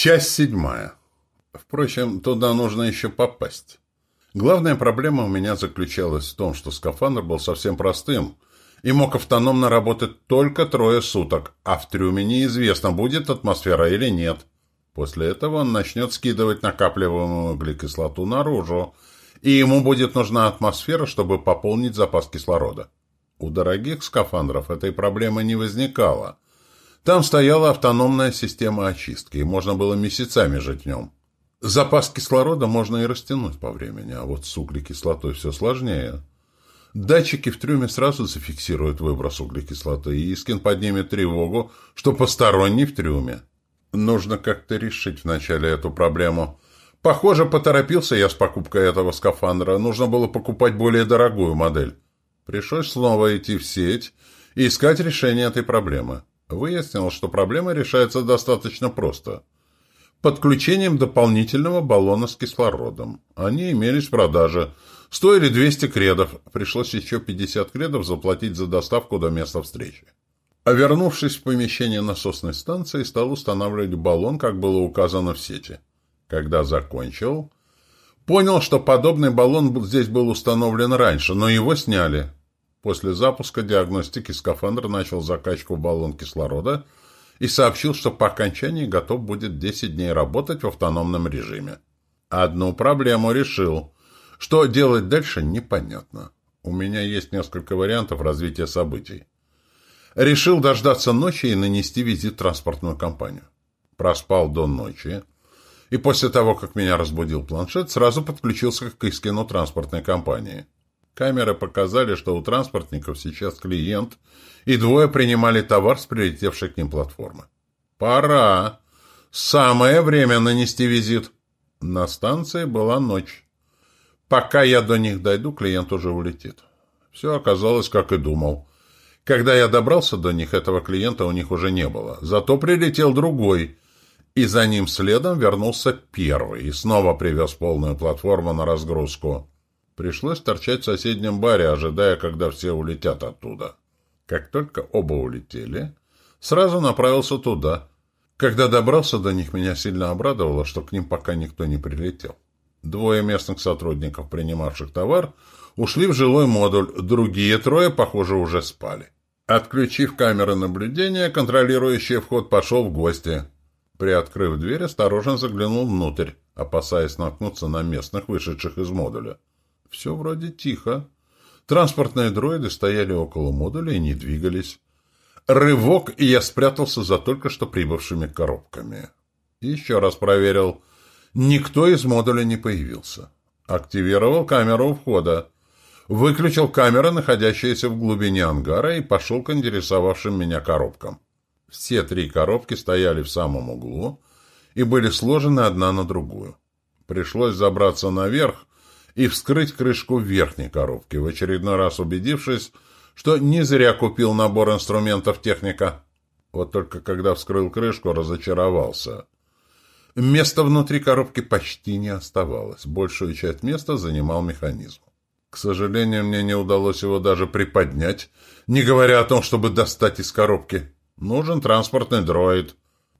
Часть седьмая. Впрочем, туда нужно еще попасть. Главная проблема у меня заключалась в том, что скафандр был совсем простым и мог автономно работать только трое суток, а в трюме неизвестно, будет атмосфера или нет. После этого он начнет скидывать накапливаемую углекислоту наружу, и ему будет нужна атмосфера, чтобы пополнить запас кислорода. У дорогих скафандров этой проблемы не возникало. Там стояла автономная система очистки, и можно было месяцами жить в нем. Запас кислорода можно и растянуть по времени, а вот с углекислотой все сложнее. Датчики в трюме сразу зафиксируют выброс углекислоты, и Искин поднимет тревогу, что посторонний в трюме. Нужно как-то решить вначале эту проблему. Похоже, поторопился я с покупкой этого скафандра. Нужно было покупать более дорогую модель. Пришлось снова идти в сеть и искать решение этой проблемы. Выяснилось, что проблема решается достаточно просто – подключением дополнительного баллона с кислородом. Они имелись в продаже. Стоили 200 кредов. Пришлось еще 50 кредов заплатить за доставку до места встречи. А вернувшись в помещение насосной станции, стал устанавливать баллон, как было указано в сети. Когда закончил, понял, что подобный баллон здесь был установлен раньше, но его сняли. После запуска диагностики скафандр начал закачку в баллон кислорода – и сообщил, что по окончании готов будет 10 дней работать в автономном режиме. Одну проблему решил. Что делать дальше, непонятно. У меня есть несколько вариантов развития событий. Решил дождаться ночи и нанести визит в транспортную компанию. Проспал до ночи. И после того, как меня разбудил планшет, сразу подключился к Искину транспортной компании. Камеры показали, что у транспортников сейчас клиент, и двое принимали товар с прилетевшей к ним платформы. «Пора! Самое время нанести визит!» На станции была ночь. Пока я до них дойду, клиент уже улетит. Все оказалось, как и думал. Когда я добрался до них, этого клиента у них уже не было. Зато прилетел другой, и за ним следом вернулся первый и снова привез полную платформу на разгрузку. Пришлось торчать в соседнем баре, ожидая, когда все улетят оттуда. Как только оба улетели, сразу направился туда. Когда добрался до них, меня сильно обрадовало, что к ним пока никто не прилетел. Двое местных сотрудников, принимавших товар, ушли в жилой модуль, другие трое, похоже, уже спали. Отключив камеры наблюдения, контролирующий вход пошел в гости. Приоткрыв дверь, осторожно заглянул внутрь, опасаясь наткнуться на местных, вышедших из модуля. Все вроде тихо. Транспортные дроиды стояли около модуля и не двигались. Рывок, и я спрятался за только что прибывшими коробками. Еще раз проверил. Никто из модуля не появился. Активировал камеру у входа. Выключил камеры, находящиеся в глубине ангара, и пошел к интересовавшим меня коробкам. Все три коробки стояли в самом углу и были сложены одна на другую. Пришлось забраться наверх, и вскрыть крышку верхней коробки, в очередной раз убедившись, что не зря купил набор инструментов техника. Вот только когда вскрыл крышку, разочаровался. Места внутри коробки почти не оставалось. Большую часть места занимал механизм. К сожалению, мне не удалось его даже приподнять, не говоря о том, чтобы достать из коробки. Нужен транспортный дроид.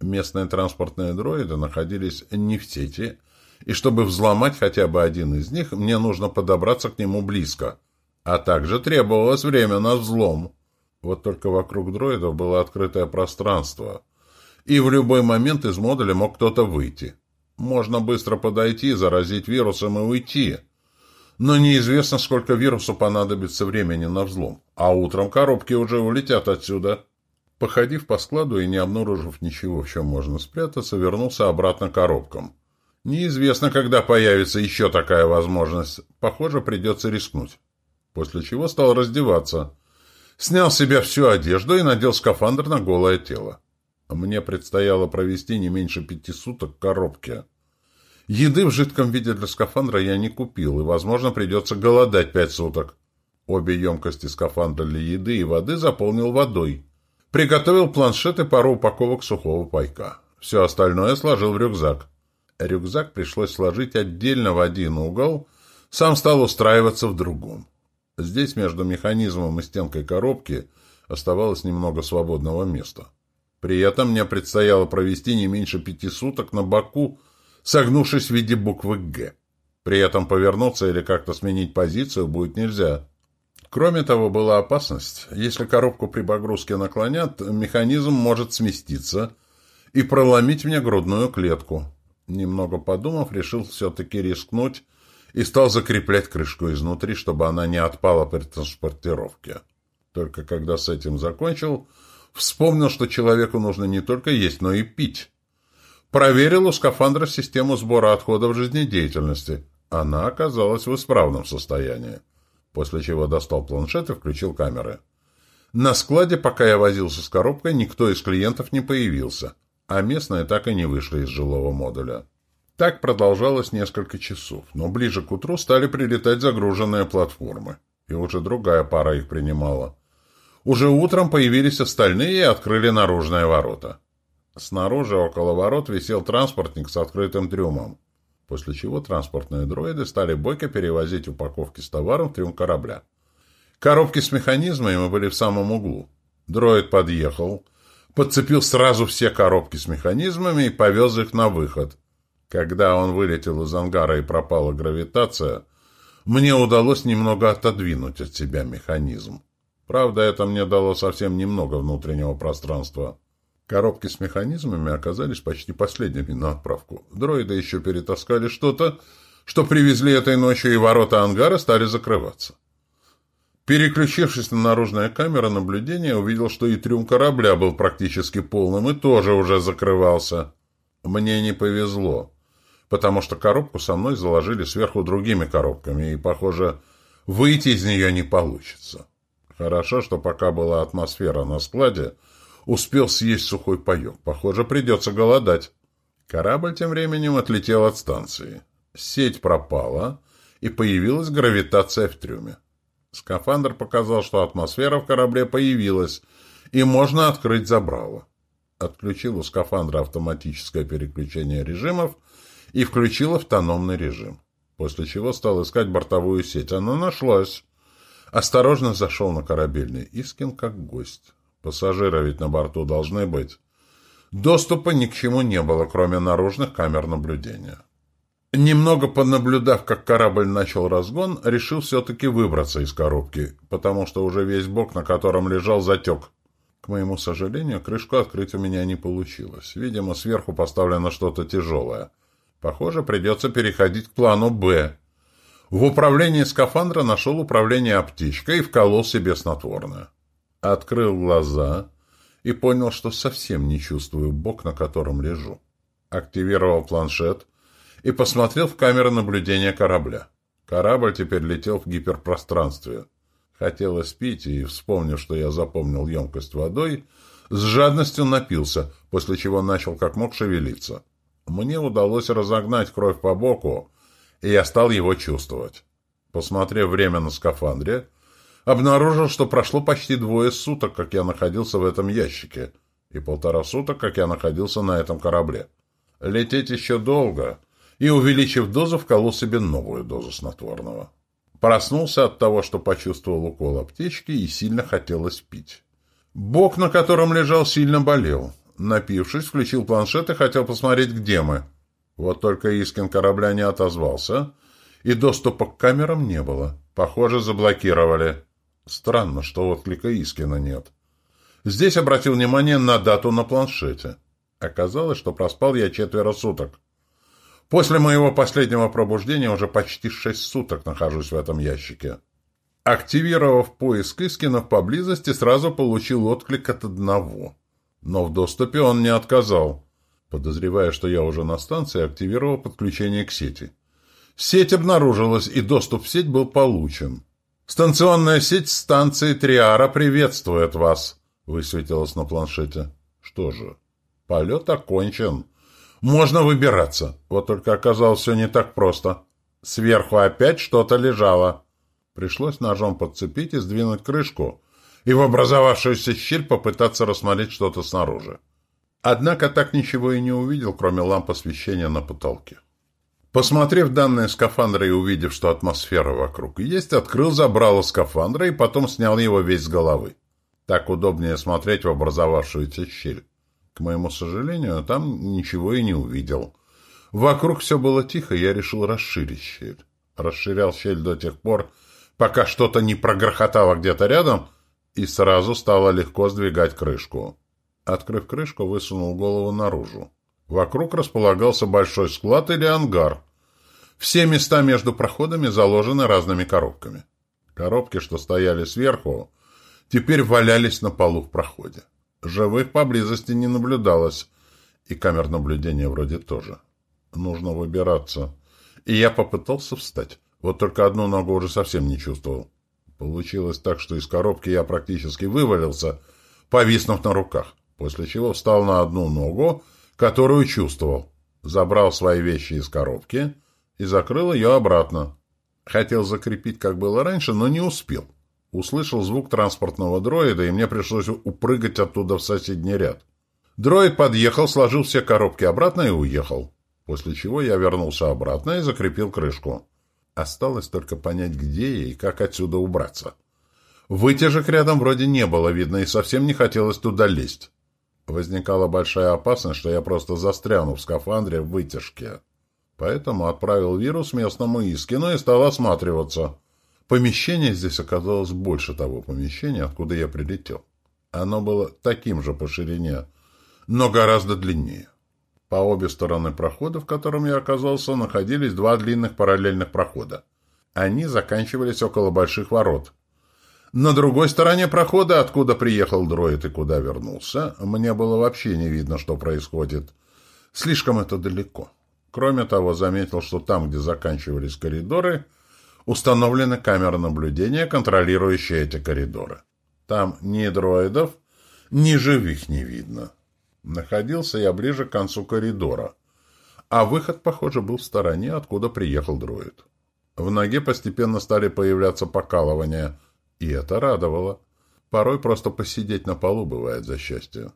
Местные транспортные дроиды находились не в сети, и чтобы взломать хотя бы один из них, мне нужно подобраться к нему близко. А также требовалось время на взлом. Вот только вокруг дроидов было открытое пространство. И в любой момент из модуля мог кто-то выйти. Можно быстро подойти, заразить вирусом и уйти. Но неизвестно, сколько вирусу понадобится времени на взлом. А утром коробки уже улетят отсюда. Походив по складу и не обнаружив ничего, в чем можно спрятаться, вернулся обратно к коробкам. Неизвестно, когда появится еще такая возможность. Похоже, придется рискнуть. После чего стал раздеваться. Снял с себя всю одежду и надел скафандр на голое тело. Мне предстояло провести не меньше пяти суток в коробке. Еды в жидком виде для скафандра я не купил, и, возможно, придется голодать пять суток. Обе емкости скафандра для еды и воды заполнил водой. Приготовил планшет и пару упаковок сухого пайка. Все остальное сложил в рюкзак. Рюкзак пришлось сложить отдельно в один угол, сам стал устраиваться в другом. Здесь между механизмом и стенкой коробки оставалось немного свободного места. При этом мне предстояло провести не меньше пяти суток на боку, согнувшись в виде буквы «Г». При этом повернуться или как-то сменить позицию будет нельзя. Кроме того, была опасность. Если коробку при погрузке наклонят, механизм может сместиться и проломить мне грудную клетку. Немного подумав, решил все-таки рискнуть и стал закреплять крышку изнутри, чтобы она не отпала при транспортировке. Только когда с этим закончил, вспомнил, что человеку нужно не только есть, но и пить. Проверил у скафандра систему сбора отходов жизнедеятельности. Она оказалась в исправном состоянии после чего достал планшет и включил камеры. На складе, пока я возился с коробкой, никто из клиентов не появился, а местные так и не вышли из жилого модуля. Так продолжалось несколько часов, но ближе к утру стали прилетать загруженные платформы, и уже другая пара их принимала. Уже утром появились остальные и открыли наружные ворота. Снаружи около ворот висел транспортник с открытым трюмом после чего транспортные дроиды стали бойко перевозить упаковки с товаром в трюм корабля. Коробки с механизмами были в самом углу. Дроид подъехал, подцепил сразу все коробки с механизмами и повез их на выход. Когда он вылетел из ангара и пропала гравитация, мне удалось немного отодвинуть от себя механизм. Правда, это мне дало совсем немного внутреннего пространства. Коробки с механизмами оказались почти последними на отправку. Дроиды еще перетаскали что-то, что привезли этой ночью, и ворота ангара стали закрываться. Переключившись на наружные камеры наблюдения, увидел, что и трюм корабля был практически полным и тоже уже закрывался. Мне не повезло, потому что коробку со мной заложили сверху другими коробками, и, похоже, выйти из нее не получится. Хорошо, что пока была атмосфера на складе, успел съесть сухой паек. Похоже, придется голодать. Корабль тем временем отлетел от станции. Сеть пропала, и появилась гравитация в трюме. Скафандр показал, что атмосфера в корабле появилась, и можно открыть забрало. Отключил у скафандра автоматическое переключение режимов и включил автономный режим, после чего стал искать бортовую сеть. Она нашлась. Осторожно зашел на корабельный Искин как гость. Пассажиры ведь на борту должны быть. Доступа ни к чему не было, кроме наружных камер наблюдения. Немного понаблюдав, как корабль начал разгон, решил все-таки выбраться из коробки, потому что уже весь бок, на котором лежал, затек. К моему сожалению, крышку открыть у меня не получилось. Видимо, сверху поставлено что-то тяжелое. Похоже, придется переходить к плану «Б». В управлении скафандра нашел управление аптечкой и вколол себе снотворное. Открыл глаза и понял, что совсем не чувствую бок, на котором лежу. Активировал планшет и посмотрел в камеру наблюдения корабля. Корабль теперь летел в гиперпространстве. Хотелось пить, и, вспомнив, что я запомнил емкость водой, с жадностью напился, после чего начал как мог шевелиться. Мне удалось разогнать кровь по боку, и я стал его чувствовать. Посмотрев время на скафандре, обнаружил, что прошло почти двое суток, как я находился в этом ящике, и полтора суток, как я находился на этом корабле. Лететь еще долго, и, увеличив дозу, вколол себе новую дозу снотворного. Проснулся от того, что почувствовал укол аптечки и сильно хотелось пить. Бок, на котором лежал, сильно болел. Напившись, включил планшет и хотел посмотреть, где мы. Вот только Искин корабля не отозвался, и доступа к камерам не было. Похоже, заблокировали. Странно, что отклика Искина нет. Здесь обратил внимание на дату на планшете. Оказалось, что проспал я четверо суток. После моего последнего пробуждения уже почти шесть суток нахожусь в этом ящике. Активировав поиск Искинов поблизости, сразу получил отклик от одного. Но в доступе он не отказал. Подозревая, что я уже на станции, активировал подключение к сети. Сеть обнаружилась, и доступ в сеть был получен. «Станционная сеть станции Триара приветствует вас», — высветилось на планшете. «Что же, полет окончен. Можно выбираться. Вот только оказалось все не так просто. Сверху опять что-то лежало. Пришлось ножом подцепить и сдвинуть крышку, и в образовавшуюся щель попытаться рассмотреть что-то снаружи. Однако так ничего и не увидел, кроме ламп освещения на потолке. Посмотрев данные скафандра и увидев, что атмосфера вокруг есть, открыл забрало скафандра и потом снял его весь с головы. Так удобнее смотреть в образовавшуюся щель. К моему сожалению, там ничего и не увидел. Вокруг все было тихо, я решил расширить щель. Расширял щель до тех пор, пока что-то не прогрохотало где-то рядом, и сразу стало легко сдвигать крышку. Открыв крышку, высунул голову наружу. Вокруг располагался большой склад или ангар. Все места между проходами заложены разными коробками. Коробки, что стояли сверху, теперь валялись на полу в проходе. Живых поблизости не наблюдалось, и камер наблюдения вроде тоже. Нужно выбираться. И я попытался встать. Вот только одну ногу уже совсем не чувствовал. Получилось так, что из коробки я практически вывалился, повиснув на руках, после чего встал на одну ногу, которую чувствовал, забрал свои вещи из коробки и закрыл ее обратно. Хотел закрепить, как было раньше, но не успел. Услышал звук транспортного дроида, и мне пришлось упрыгать оттуда в соседний ряд. Дроид подъехал, сложил все коробки обратно и уехал. После чего я вернулся обратно и закрепил крышку. Осталось только понять, где я и как отсюда убраться. Вытяжек рядом вроде не было видно, и совсем не хотелось туда лезть. Возникала большая опасность, что я просто застряну в скафандре в вытяжке. Поэтому отправил вирус местному Искину и стал осматриваться. Помещение здесь оказалось больше того помещения, откуда я прилетел. Оно было таким же по ширине, но гораздо длиннее. По обе стороны прохода, в котором я оказался, находились два длинных параллельных прохода. Они заканчивались около больших ворот. На другой стороне прохода, откуда приехал дроид и куда вернулся, мне было вообще не видно, что происходит. Слишком это далеко. Кроме того, заметил, что там, где заканчивались коридоры – установлены камеры наблюдения, контролирующие эти коридоры. Там ни дроидов, ни живых не видно. Находился я ближе к концу коридора, а выход, похоже, был в стороне, откуда приехал дроид. В ноге постепенно стали появляться покалывания, и это радовало. Порой просто посидеть на полу бывает за счастье.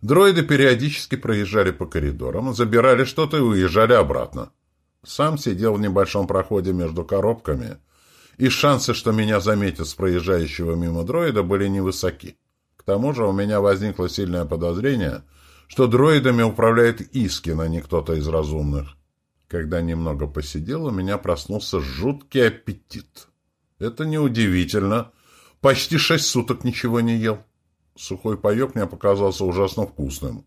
Дроиды периодически проезжали по коридорам, забирали что-то и уезжали обратно. Сам сидел в небольшом проходе между коробками, и шансы, что меня заметят с проезжающего мимо дроида, были невысоки. К тому же у меня возникло сильное подозрение, что дроидами управляет Искин, а не кто-то из разумных. Когда немного посидел, у меня проснулся жуткий аппетит. Это неудивительно. Почти шесть суток ничего не ел. Сухой паек мне показался ужасно вкусным.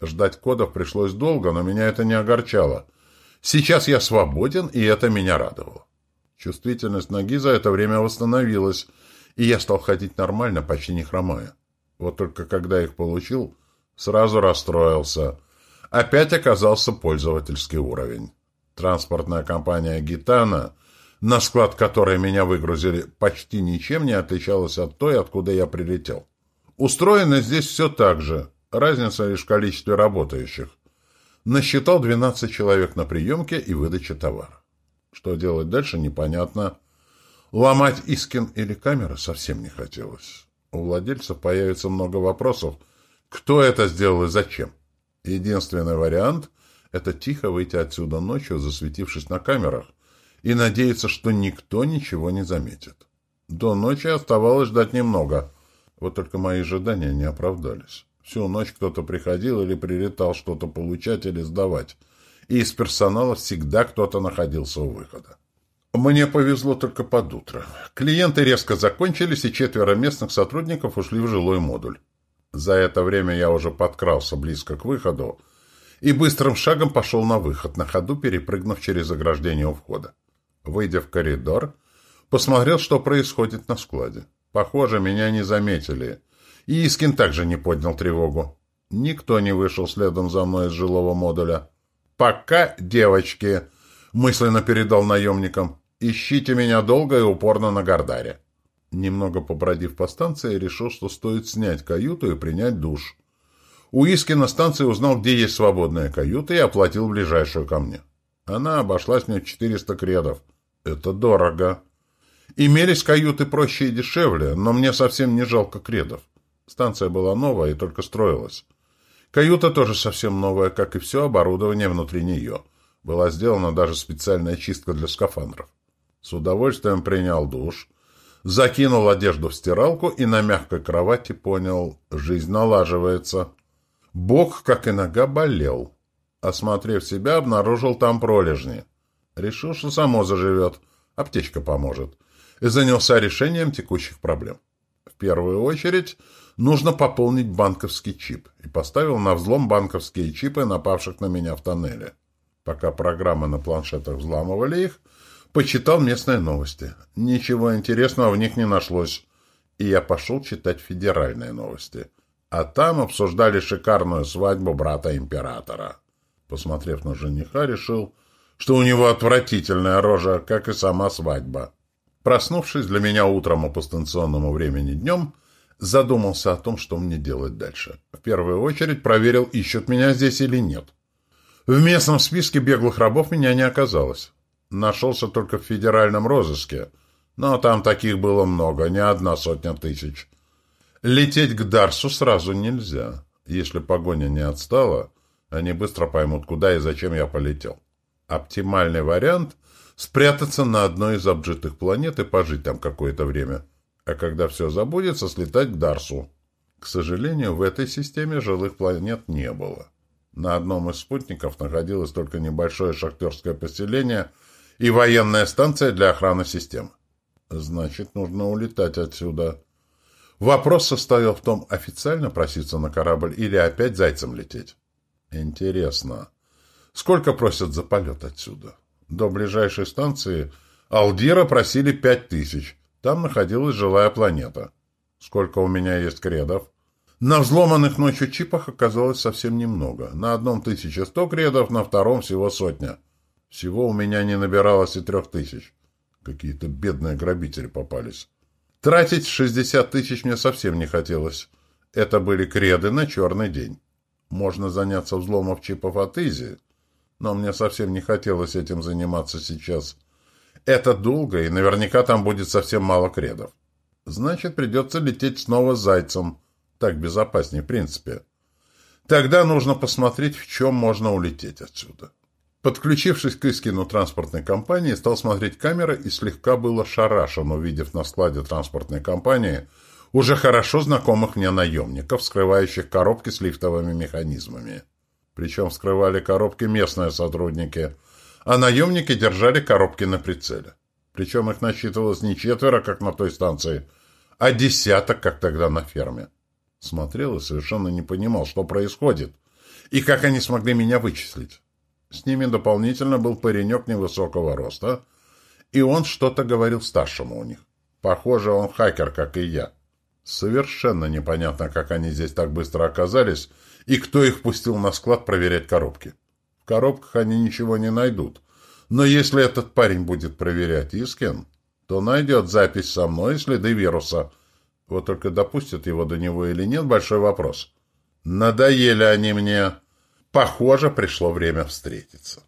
Ждать кодов пришлось долго, но меня это не огорчало — Сейчас я свободен, и это меня радовало. Чувствительность ноги за это время восстановилась, и я стал ходить нормально, почти не хромая. Вот только когда их получил, сразу расстроился. Опять оказался пользовательский уровень. Транспортная компания «Гитана», на склад которой меня выгрузили, почти ничем не отличалась от той, откуда я прилетел. Устроено здесь все так же, разница лишь в количестве работающих насчитал 12 человек на приемке и выдаче товара. Что делать дальше, непонятно. Ломать Искин или камеры совсем не хотелось. У владельцев появится много вопросов. Кто это сделал и зачем? Единственный вариант – это тихо выйти отсюда ночью, засветившись на камерах, и надеяться, что никто ничего не заметит. До ночи оставалось ждать немного. Вот только мои ожидания не оправдались. Всю ночь кто-то приходил или прилетал что-то получать или сдавать. И из персонала всегда кто-то находился у выхода. Мне повезло только под утро. Клиенты резко закончились, и четверо местных сотрудников ушли в жилой модуль. За это время я уже подкрался близко к выходу и быстрым шагом пошел на выход, на ходу перепрыгнув через ограждение у входа. Выйдя в коридор, посмотрел, что происходит на складе. Похоже, меня не заметили — и Искин также не поднял тревогу. Никто не вышел следом за мной из жилого модуля. «Пока, девочки!» — мысленно передал наемникам. «Ищите меня долго и упорно на Гордаре». Немного побродив по станции, решил, что стоит снять каюту и принять душ. У Иски на станции узнал, где есть свободная каюта, и оплатил ближайшую ко мне. Она обошлась мне в 400 кредов. Это дорого. Имелись каюты проще и дешевле, но мне совсем не жалко кредов. Станция была новая и только строилась. Каюта тоже совсем новая, как и все оборудование внутри нее. Была сделана даже специальная чистка для скафандров. С удовольствием принял душ, закинул одежду в стиралку и на мягкой кровати понял, жизнь налаживается. Бок, как и нога, болел. Осмотрев себя, обнаружил там пролежни. Решил, что само заживет. Аптечка поможет. И занялся решением текущих проблем. В первую очередь нужно пополнить банковский чип. И поставил на взлом банковские чипы, напавших на меня в тоннеле. Пока программы на планшетах взламывали их, почитал местные новости. Ничего интересного в них не нашлось. И я пошел читать федеральные новости. А там обсуждали шикарную свадьбу брата императора. Посмотрев на жениха, решил, что у него отвратительная рожа, как и сама свадьба. Проснувшись для меня утром по станционному времени днем, задумался о том, что мне делать дальше. В первую очередь проверил, ищут меня здесь или нет. В местном списке беглых рабов меня не оказалось. Нашелся только в федеральном розыске, но там таких было много, не одна сотня тысяч. Лететь к Дарсу сразу нельзя. Если погоня не отстала, они быстро поймут, куда и зачем я полетел. Оптимальный вариант — спрятаться на одной из обжитых планет и пожить там какое-то время. А когда все забудется, слетать к Дарсу. К сожалению, в этой системе жилых планет не было. На одном из спутников находилось только небольшое шахтерское поселение и военная станция для охраны систем. Значит, нужно улетать отсюда. Вопрос состоял в том, официально проситься на корабль или опять зайцем лететь. Интересно, сколько просят за полет отсюда? До ближайшей станции Алдира просили пять тысяч. Там находилась жилая планета. Сколько у меня есть кредов? На взломанных ночью чипах оказалось совсем немного. На одном 1100 кредов, на втором всего сотня. Всего у меня не набиралось и трех тысяч. Какие-то бедные грабители попались. Тратить 60 тысяч мне совсем не хотелось. Это были креды на черный день. Можно заняться взломом чипов от Изи, но мне совсем не хотелось этим заниматься сейчас. Это долго, и наверняка там будет совсем мало кредов. Значит, придется лететь снова зайцем. Так безопаснее, в принципе. Тогда нужно посмотреть, в чем можно улететь отсюда. Подключившись к Искину транспортной компании, стал смотреть камеры и слегка было шарашен, увидев на складе транспортной компании уже хорошо знакомых мне наемников, скрывающих коробки с лифтовыми механизмами. Причем скрывали коробки местные сотрудники, а наемники держали коробки на прицеле. Причем их насчитывалось не четверо, как на той станции, а десяток, как тогда на ферме. Смотрел и совершенно не понимал, что происходит, и как они смогли меня вычислить. С ними дополнительно был паренек невысокого роста, и он что-то говорил старшему у них. Похоже, он хакер, как и я. Совершенно непонятно, как они здесь так быстро оказались, и кто их пустил на склад проверять коробки. В коробках они ничего не найдут. Но если этот парень будет проверять Искин, то найдет запись со мной и следы вируса — вот только допустят его до него или нет, большой вопрос. Надоели они мне. Похоже, пришло время встретиться.